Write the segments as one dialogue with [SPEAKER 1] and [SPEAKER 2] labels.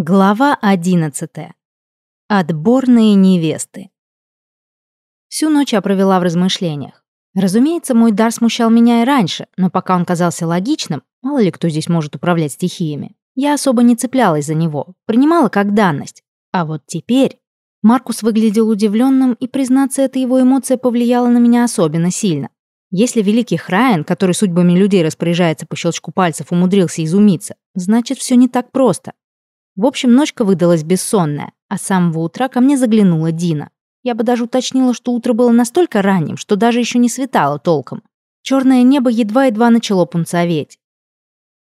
[SPEAKER 1] Глава 11. Отборные невесты. Всю ночь я провела в размышлениях. Разумеется, мой дар смущал меня и раньше, но пока он казался логичным, мало ли кто здесь может управлять стихиями, я особо не цеплялась за него, принимала как данность. А вот теперь Маркус выглядел удивленным, и, признаться, эта его эмоция повлияла на меня особенно сильно. Если великий Храйан, который судьбами людей распоряжается по щелчку пальцев, умудрился изумиться, значит, все не так просто. В общем, ночка выдалась бессонная, а с самого утра ко мне заглянула Дина. Я бы даже уточнила, что утро было настолько ранним, что даже еще не светало толком. Черное небо едва-едва начало пунцоветь.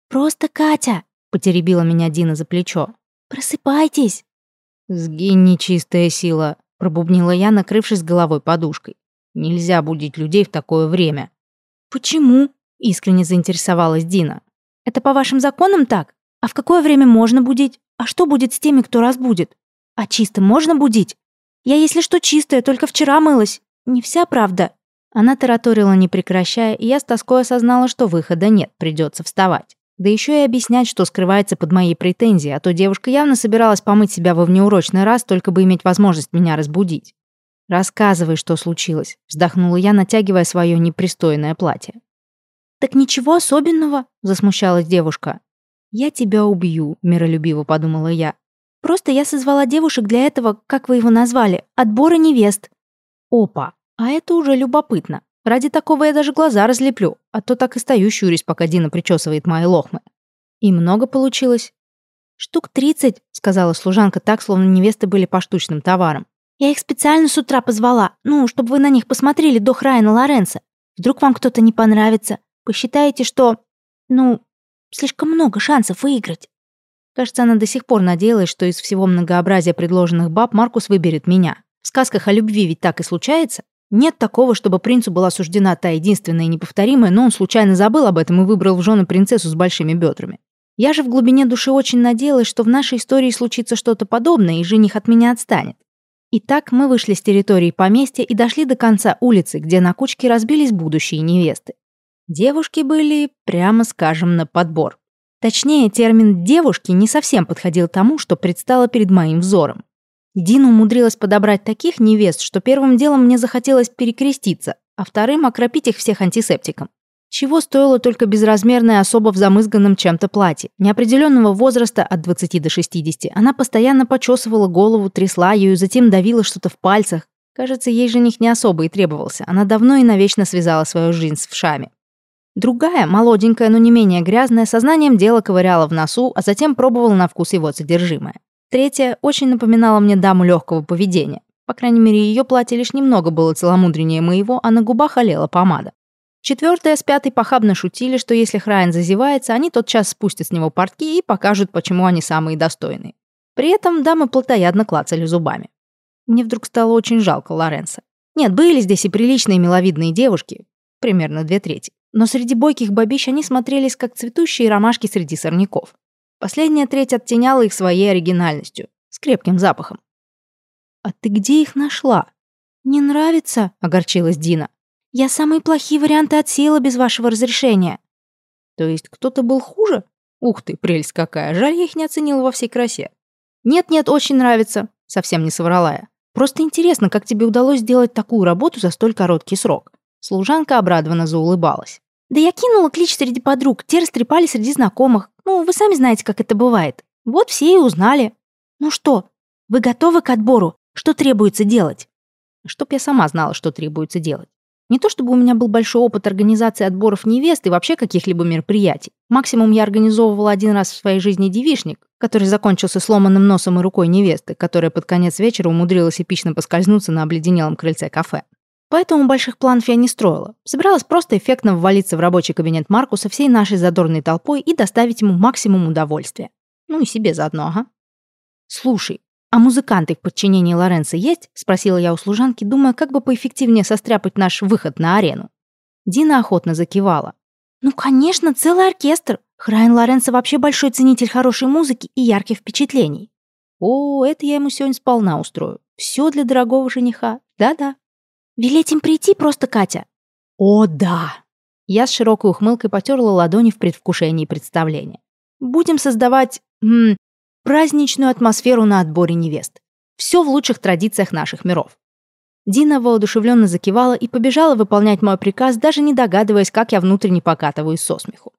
[SPEAKER 2] «Просто Катя!» — потеребила меня Дина за плечо. «Просыпайтесь!»
[SPEAKER 1] «Сгинь, нечистая сила!» — пробубнила я, накрывшись головой подушкой. «Нельзя будить людей в такое время».
[SPEAKER 2] «Почему?» — искренне заинтересовалась Дина. «Это по вашим законам так? А в какое время можно будить?» А что будет с теми, кто разбудит? А чисто можно будить? Я, если что, чистая, только вчера мылась. Не вся правда.
[SPEAKER 1] Она тараторила, не прекращая, и я с тоской осознала, что выхода нет, придется вставать. Да еще и объяснять, что скрывается под моей претензией, а то девушка явно собиралась помыть себя во внеурочный раз, только бы иметь возможность меня разбудить. «Рассказывай, что случилось», — вздохнула я, натягивая свое непристойное платье.
[SPEAKER 2] «Так ничего особенного», — засмущалась девушка.
[SPEAKER 1] «Я тебя убью», — миролюбиво подумала я.
[SPEAKER 2] «Просто я созвала девушек для этого, как вы его назвали, отбора невест».
[SPEAKER 1] «Опа, а это уже любопытно. Ради такого я даже глаза разлеплю, а то так и стою щурясь, пока Дина причесывает мои лохмы». «И много получилось?»
[SPEAKER 2] «Штук тридцать», — сказала служанка так, словно невесты были поштучным товаром. «Я их специально с утра позвала, ну, чтобы вы на них посмотрели до Райана Лоренса. Вдруг вам кто-то не понравится. Посчитаете, что... Ну, Слишком много шансов выиграть.
[SPEAKER 1] Кажется, она до сих пор надеялась, что из всего многообразия предложенных баб Маркус выберет меня. В сказках о любви ведь так и случается. Нет такого, чтобы принцу была суждена та единственная и неповторимая, но он случайно забыл об этом и выбрал в жены принцессу с большими бедрами. Я же в глубине души очень надеялась, что в нашей истории случится что-то подобное, и жених от меня отстанет. Итак, мы вышли с территории поместья и дошли до конца улицы, где на кучке разбились будущие невесты. Девушки были, прямо скажем, на подбор. Точнее, термин «девушки» не совсем подходил тому, что предстало перед моим взором. Дина умудрилась подобрать таких невест, что первым делом мне захотелось перекреститься, а вторым — окропить их всех антисептиком. Чего стоило только безразмерная особа в замызганном чем-то платье. Неопределенного возраста от 20 до 60. Она постоянно почесывала голову, трясла ее, затем давила что-то в пальцах. Кажется, ей жених не особо и требовался. Она давно и навечно связала свою жизнь с вшами. Другая, молоденькая, но не менее грязная, сознанием дела ковыряла в носу, а затем пробовала на вкус его содержимое. Третья очень напоминала мне даму легкого поведения. По крайней мере, ее платье лишь немного было целомудреннее моего, а на губах олела помада. Четвертая с пятой похабно шутили, что если Храйн зазевается, они тотчас спустят с него портки и покажут, почему они самые достойные. При этом дамы плотоядно клацали зубами. Мне вдруг стало очень жалко Лоренса. Нет, были здесь и приличные миловидные девушки, примерно две трети но среди бойких бабищ они смотрелись как цветущие ромашки среди сорняков. Последняя треть оттеняла их своей оригинальностью, с крепким запахом.
[SPEAKER 2] «А ты где их нашла?» «Не нравится», — огорчилась Дина. «Я самые плохие варианты отсеяла без вашего разрешения».
[SPEAKER 1] «То есть кто-то был хуже? Ух ты, прелесть какая, жаль, я их не оценила во всей красе». «Нет-нет, очень нравится», — совсем не соврала я. «Просто интересно, как тебе удалось сделать такую работу за столь короткий срок». Служанка обрадованно заулыбалась.
[SPEAKER 2] Да я кинула клич среди подруг, те растрепали среди знакомых. Ну, вы сами знаете, как это бывает. Вот все и узнали. Ну что, вы готовы к отбору? Что требуется делать?
[SPEAKER 1] Чтоб я сама знала, что требуется делать. Не то чтобы у меня был большой опыт организации отборов невест и вообще каких-либо мероприятий. Максимум я организовывала один раз в своей жизни девишник, который закончился сломанным носом и рукой невесты, которая под конец вечера умудрилась эпично поскользнуться на обледенелом крыльце кафе. Поэтому больших планов я не строила. Собиралась просто эффектно ввалиться в рабочий кабинет Маркуса всей нашей задорной толпой и доставить ему максимум удовольствия. Ну и себе заодно, ага. «Слушай, а музыканты в подчинении Лоренца есть?» — спросила я у служанки, думая, как бы поэффективнее состряпать наш выход на арену. Дина охотно закивала.
[SPEAKER 2] «Ну, конечно, целый оркестр. Храйн Лоренцо вообще большой ценитель хорошей музыки и ярких впечатлений».
[SPEAKER 1] «О, это я ему сегодня сполна устрою. Все для дорогого жениха. Да-да».
[SPEAKER 2] «Велеть им прийти просто, Катя?»
[SPEAKER 1] «О, да!» Я с широкой ухмылкой потерла ладони в предвкушении представления. «Будем создавать... М, праздничную атмосферу на отборе невест. Все в лучших традициях наших миров. Дина воодушевленно закивала и побежала выполнять мой приказ, даже не догадываясь, как я внутренне покатываюсь со смеху.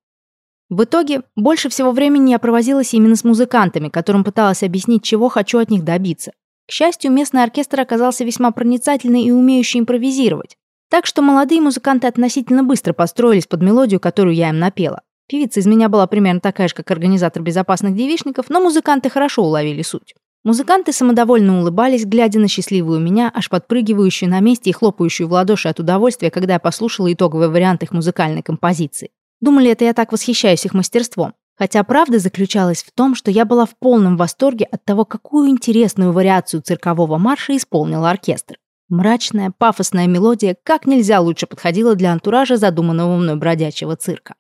[SPEAKER 1] В итоге, больше всего времени я провозилась именно с музыкантами, которым пыталась объяснить, чего хочу от них добиться. К счастью, местный оркестр оказался весьма проницательный и умеющий импровизировать. Так что молодые музыканты относительно быстро построились под мелодию, которую я им напела. Певица из меня была примерно такая же, как организатор безопасных девишников, но музыканты хорошо уловили суть. Музыканты самодовольно улыбались, глядя на счастливую меня, аж подпрыгивающую на месте и хлопающую в ладоши от удовольствия, когда я послушала итоговый вариант их музыкальной композиции. Думали, это я так восхищаюсь их мастерством. Хотя правда заключалась в том, что я была в полном восторге от того, какую интересную вариацию циркового марша исполнил оркестр. Мрачная, пафосная мелодия как нельзя лучше подходила для антуража задуманного мной бродячего цирка.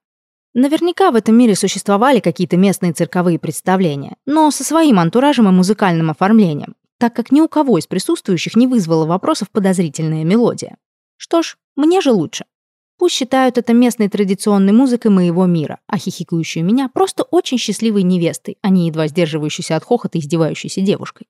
[SPEAKER 1] Наверняка в этом мире существовали какие-то местные цирковые представления, но со своим антуражем и музыкальным оформлением, так как ни у кого из присутствующих не вызвала вопросов подозрительная мелодия. Что ж, мне же лучше. Пусть считают это местной традиционной музыкой моего мира, а хихикающую меня просто очень счастливой невестой, а не едва сдерживающейся от хохота издевающейся девушкой.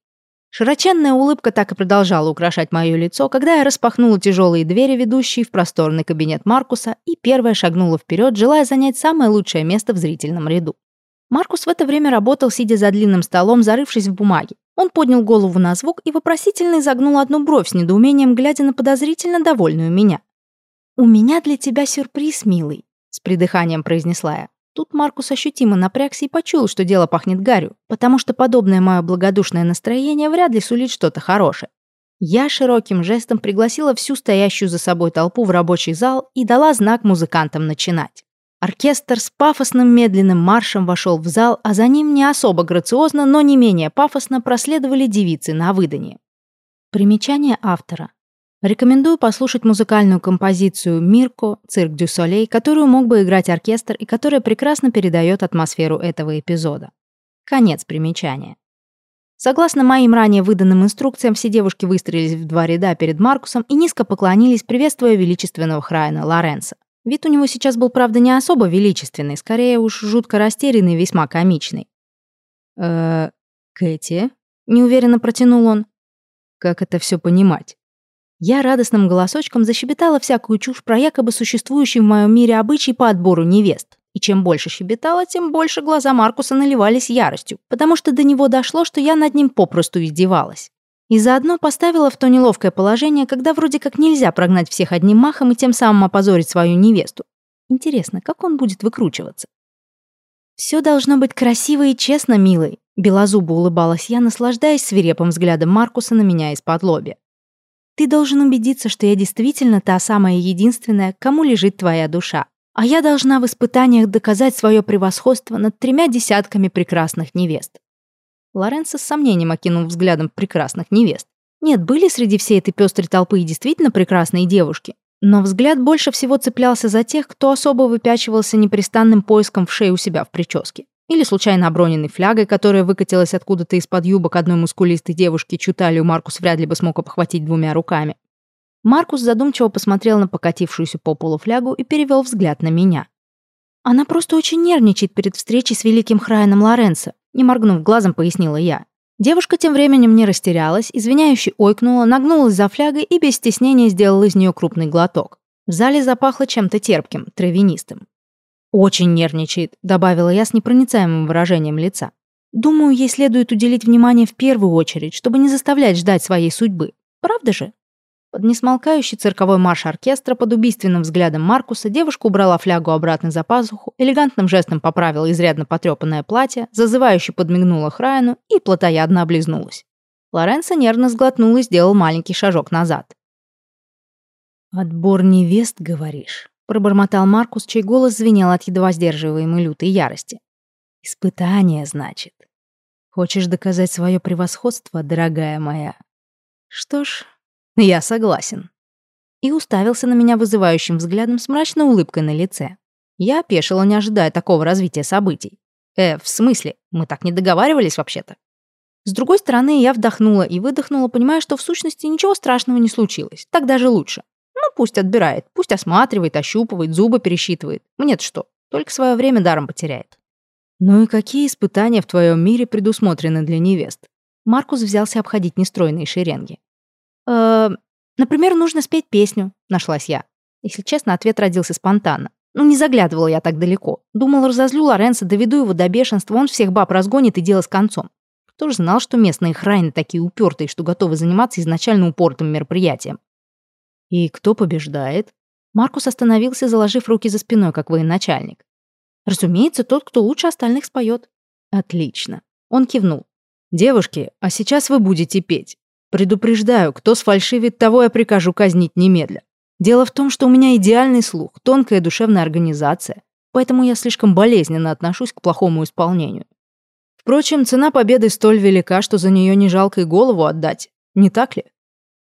[SPEAKER 1] Широченная улыбка так и продолжала украшать мое лицо, когда я распахнула тяжелые двери, ведущие в просторный кабинет Маркуса, и первая шагнула вперед, желая занять самое лучшее место в зрительном ряду. Маркус в это время работал, сидя за длинным столом, зарывшись в бумаге. Он поднял голову на звук и вопросительно изогнул одну бровь с недоумением, глядя на подозрительно довольную меня. «У меня для тебя сюрприз, милый», — с придыханием произнесла я. Тут Маркус ощутимо напрягся и почуял, что дело пахнет гарью, потому что подобное мое благодушное настроение вряд ли сулит что-то хорошее. Я широким жестом пригласила всю стоящую за собой толпу в рабочий зал и дала знак музыкантам начинать. Оркестр с пафосным медленным маршем вошел в зал, а за ним не особо грациозно, но не менее пафосно проследовали девицы на выданье. Примечание автора. Рекомендую послушать музыкальную композицию «Мирко. Цирк дю Солей», которую мог бы играть оркестр и которая прекрасно передает атмосферу этого эпизода. Конец примечания. Согласно моим ранее выданным инструкциям, все девушки выстроились в два ряда перед Маркусом и низко поклонились, приветствуя величественного Храйна Лоренса. Вид у него сейчас был, правда, не особо величественный, скорее уж жутко растерянный и весьма комичный. «Э, Кэти?» — неуверенно протянул он. «Как это все понимать?» Я радостным голосочком защебетала всякую чушь про якобы существующий в моем мире обычай по отбору невест. И чем больше щебетала, тем больше глаза Маркуса наливались яростью, потому что до него дошло, что я над ним попросту издевалась. И заодно поставила в то неловкое положение, когда вроде как нельзя прогнать всех одним махом и тем самым опозорить свою невесту. Интересно, как он будет выкручиваться? «Все должно быть красиво и честно, милый», — белозубо улыбалась я, наслаждаясь свирепым взглядом Маркуса на меня из-под лобя. Ты должен убедиться, что я действительно та самая единственная, кому лежит твоя душа. А я должна в испытаниях доказать свое превосходство над тремя десятками прекрасных невест. Лоренцо с сомнением окинул взглядом прекрасных невест. Нет, были среди всей этой пестрой толпы и действительно прекрасные девушки. Но взгляд больше всего цеплялся за тех, кто особо выпячивался непрестанным поиском в шее у себя в прическе. Или случайно оброненной флягой, которая выкатилась откуда-то из-под юбок одной мускулистой девушки, чью талию Маркус вряд ли бы смог обхватить двумя руками. Маркус задумчиво посмотрел на покатившуюся по полу флягу и перевел взгляд на меня. «Она просто очень нервничает перед встречей с великим Храйном Лоренцо», не моргнув глазом, пояснила я. Девушка тем временем не растерялась, извиняюще ойкнула, нагнулась за флягой и без стеснения сделала из нее крупный глоток. В зале запахло чем-то терпким, травянистым. «Очень нервничает», — добавила я с непроницаемым выражением лица. «Думаю, ей следует уделить внимание в первую очередь, чтобы не заставлять ждать своей судьбы. Правда же?» Под несмолкающий цирковой марш оркестра под убийственным взглядом Маркуса девушка убрала флягу обратно за пазуху, элегантным жестом поправила изрядно потрепанное платье, зазывающе подмигнула Храйну и плотоядно облизнулась. Лоренцо нервно сглотнул и сделал маленький шажок назад. «Отбор невест, говоришь?» Пробормотал Маркус, чей голос звенел от едва сдерживаемой лютой ярости. «Испытание, значит. Хочешь доказать свое превосходство, дорогая моя? Что ж, я согласен». И уставился на меня вызывающим взглядом с мрачной улыбкой на лице. Я опешила, не ожидая такого развития событий. Э, в смысле? Мы так не договаривались вообще-то. С другой стороны, я вдохнула и выдохнула, понимая, что в сущности ничего страшного не случилось. Так даже лучше. Ну, пусть отбирает, пусть осматривает, ощупывает, зубы пересчитывает. Мне-то что, только свое время даром потеряет. «Ну и какие испытания в твоем мире предусмотрены для невест?»
[SPEAKER 2] Маркус взялся обходить нестройные шеренги. «Э, например, нужно спеть песню», — нашлась я. Если честно, ответ родился спонтанно. Ну, не заглядывала я так далеко. Думал, разозлю Лоренса, доведу его до бешенства, он всех баб разгонит и дело с концом. Кто же знал, что местные храйны такие упертые, что готовы заниматься изначально упортым мероприятием?
[SPEAKER 1] И кто побеждает?
[SPEAKER 2] Маркус остановился, заложив руки за спиной, как военачальник. Разумеется, тот, кто лучше остальных споет.
[SPEAKER 1] Отлично. Он кивнул. Девушки, а сейчас вы будете петь. Предупреждаю, кто сфальшивит, того я прикажу казнить немедля. Дело в том, что у меня идеальный слух, тонкая душевная организация, поэтому я слишком болезненно отношусь к плохому исполнению. Впрочем, цена победы столь велика, что за нее не жалко и голову отдать, не так ли?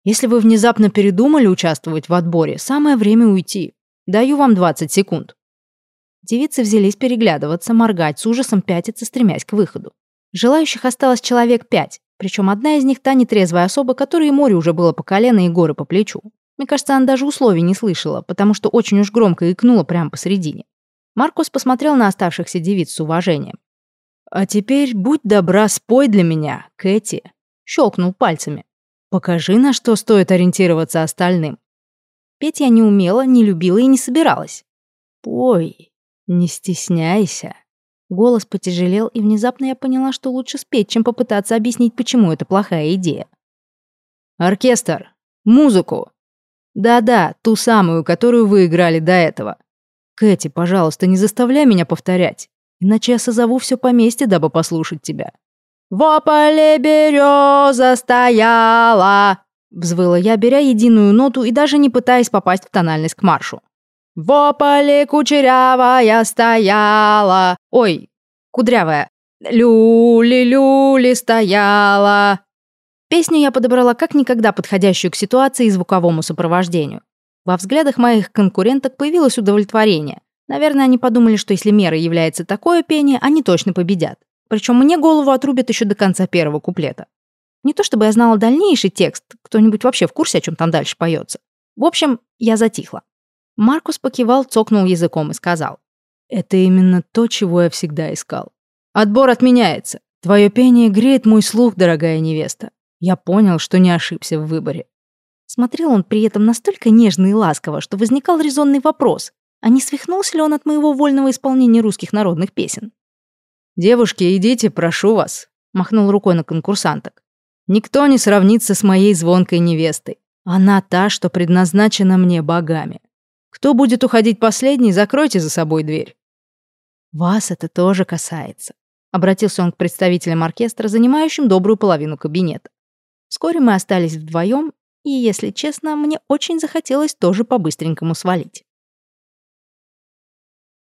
[SPEAKER 1] Если вы внезапно передумали участвовать в отборе, самое время уйти. Даю вам 20 секунд.
[SPEAKER 2] Девицы взялись переглядываться, моргать, с ужасом пятиться, стремясь к выходу. Желающих осталось человек пять, причем одна из них та нетрезвая особа, которой море уже было по колено и горы по плечу. Мне кажется, она даже условий не слышала, потому что очень уж громко икнула прямо посередине. Маркус посмотрел на оставшихся девиц с уважением.
[SPEAKER 1] «А теперь будь добра, спой для меня, Кэти», — щелкнул пальцами. «Покажи, на что стоит ориентироваться остальным».
[SPEAKER 2] Петь я не умела, не любила и не собиралась.
[SPEAKER 1] «Пой», «Не стесняйся».
[SPEAKER 2] Голос потяжелел, и внезапно я поняла, что лучше спеть, чем попытаться объяснить, почему это плохая идея.
[SPEAKER 1] «Оркестр! Музыку!» «Да-да, ту самую, которую вы играли до этого. Кэти, пожалуйста, не заставляй меня повторять, иначе я созову все поместье, дабы послушать тебя».
[SPEAKER 2] «Во поле береза стояла!» Взвыла я, беря единую ноту и даже не пытаясь попасть в тональность к маршу. В поле кучерявая стояла. Ой, кудрявая. Люли-люли стояла. Песню я подобрала как никогда подходящую к ситуации и звуковому сопровождению. Во взглядах моих конкуренток появилось удовлетворение. Наверное, они подумали, что если мерой является такое пение, они точно победят. Причем мне голову отрубят еще до конца первого куплета. Не то чтобы я знала дальнейший текст, кто-нибудь вообще в курсе, о чем там дальше поется. В общем, я затихла. Маркус покивал, цокнул языком и сказал.
[SPEAKER 1] «Это именно то, чего я всегда искал. Отбор отменяется. Твое пение греет мой слух, дорогая невеста. Я понял, что не ошибся в выборе».
[SPEAKER 2] Смотрел он при этом настолько нежно и ласково, что возникал резонный вопрос, а не свихнулся ли он от моего вольного исполнения русских народных песен?
[SPEAKER 1] «Девушки, идите, прошу вас», — махнул рукой на конкурсанток. «Никто не сравнится с моей звонкой невестой. Она та, что предназначена мне богами. Кто будет уходить последний, закройте за собой дверь».
[SPEAKER 2] «Вас это тоже касается», — обратился он к представителям оркестра, занимающим добрую половину кабинета. Вскоре мы остались вдвоем, и, если честно, мне очень захотелось тоже по-быстренькому свалить.